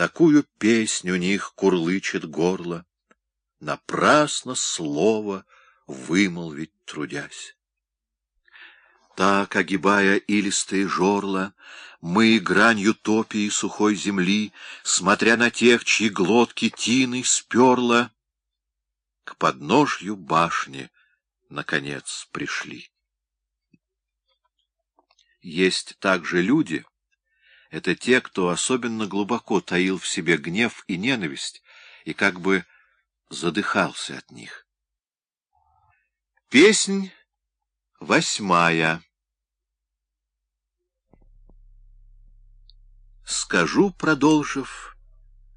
Такую песню у них курлычет горло, Напрасно слово вымолвить трудясь. Так, огибая илистые жорла, Мы грань утопии сухой земли, Смотря на тех, чьи глотки тиной сперла, К подножью башни, наконец, пришли. Есть также люди, это те, кто особенно глубоко таил в себе гнев и ненависть, и как бы задыхался от них. Песнь восьмая Скажу, продолжив,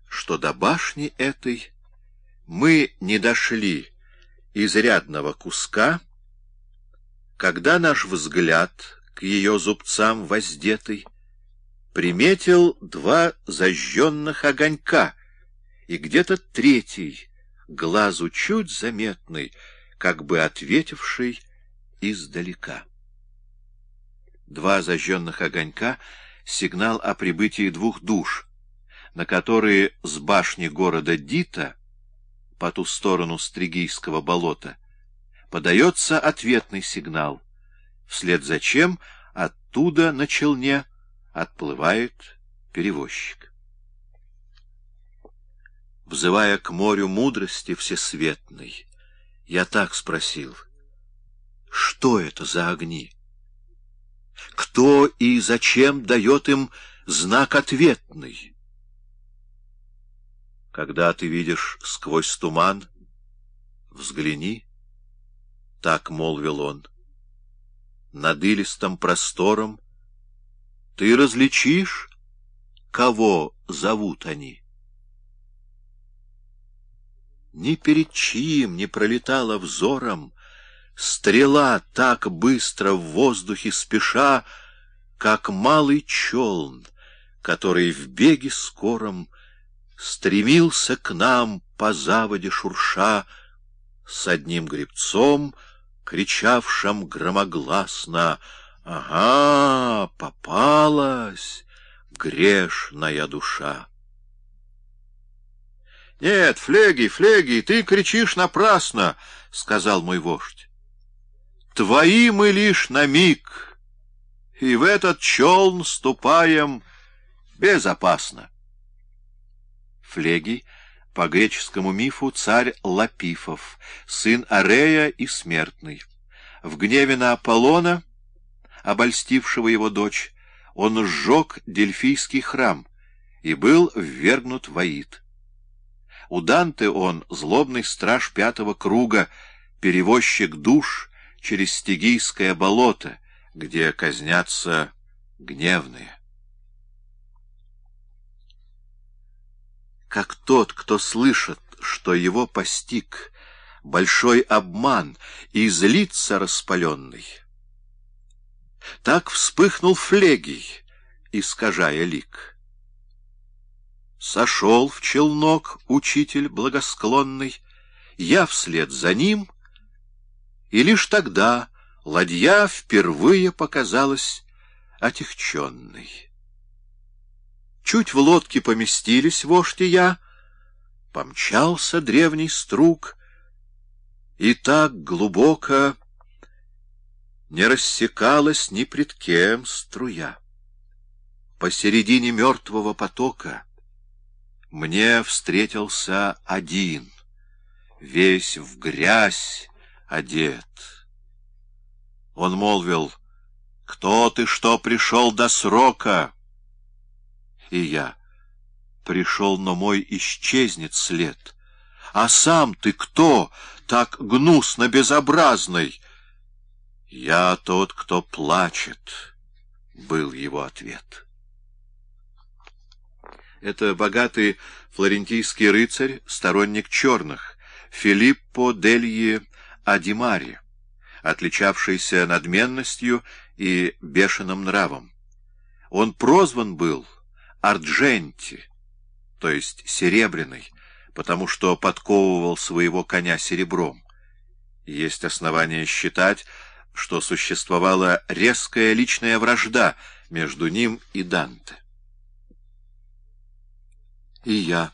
что до башни этой мы не дошли изрядного куска, когда наш взгляд к ее зубцам воздетый приметил два зажженных огонька и где-то третий, глазу чуть заметный, как бы ответивший издалека. Два зажженных огонька — сигнал о прибытии двух душ, на которые с башни города Дита, по ту сторону Стригийского болота, подается ответный сигнал, вслед за чем оттуда на челне отплывает перевозчик. Взывая к морю мудрости всесветной, я так спросил, что это за огни? Кто и зачем дает им знак ответный? Когда ты видишь сквозь туман, взгляни, — так молвил он, — над илистым простором ты различишь, кого зовут они. Ни перед чьим не пролетала взором Стрела так быстро в воздухе спеша, Как малый челн, который в беге скором Стремился к нам по заводе шурша С одним гребцом, кричавшим громогласно «Ага, попалась грешная душа!» «Нет, Флеги, Флеги, ты кричишь напрасно!» — сказал мой вождь. Твои мы лишь на миг, и в этот челн ступаем безопасно. Флегий, по греческому мифу, царь Лапифов, сын Арея и смертный. В гневе на Аполлона, обольстившего его дочь, он сжег Дельфийский храм и был ввергнут в Аид. У Данте он злобный страж пятого круга, перевозчик душ, через Стигийское болото, где казнятся гневные. Как тот, кто слышит, что его постиг большой обман и злится распаленный. Так вспыхнул флегий, искажая лик. Сошел в челнок учитель благосклонный, я вслед за ним — и лишь тогда ладья впервые показалась отягченной. Чуть в лодке поместились вождь и я, помчался древний струк, и так глубоко не рассекалась ни пред кем струя. Посередине мертвого потока мне встретился один, весь в грязь, одет. Он молвил, «Кто ты, что пришел до срока?» И я, «Пришел, но мой исчезнет след. А сам ты кто, так гнусно безобразный?» «Я тот, кто плачет», — был его ответ. Это богатый флорентийский рыцарь, сторонник черных, Филиппо Дельи Адимари, отличавшийся надменностью и бешеным нравом. Он прозван был Ардженти, то есть Серебряный, потому что подковывал своего коня серебром. Есть основания считать, что существовала резкая личная вражда между ним и Данте. И я.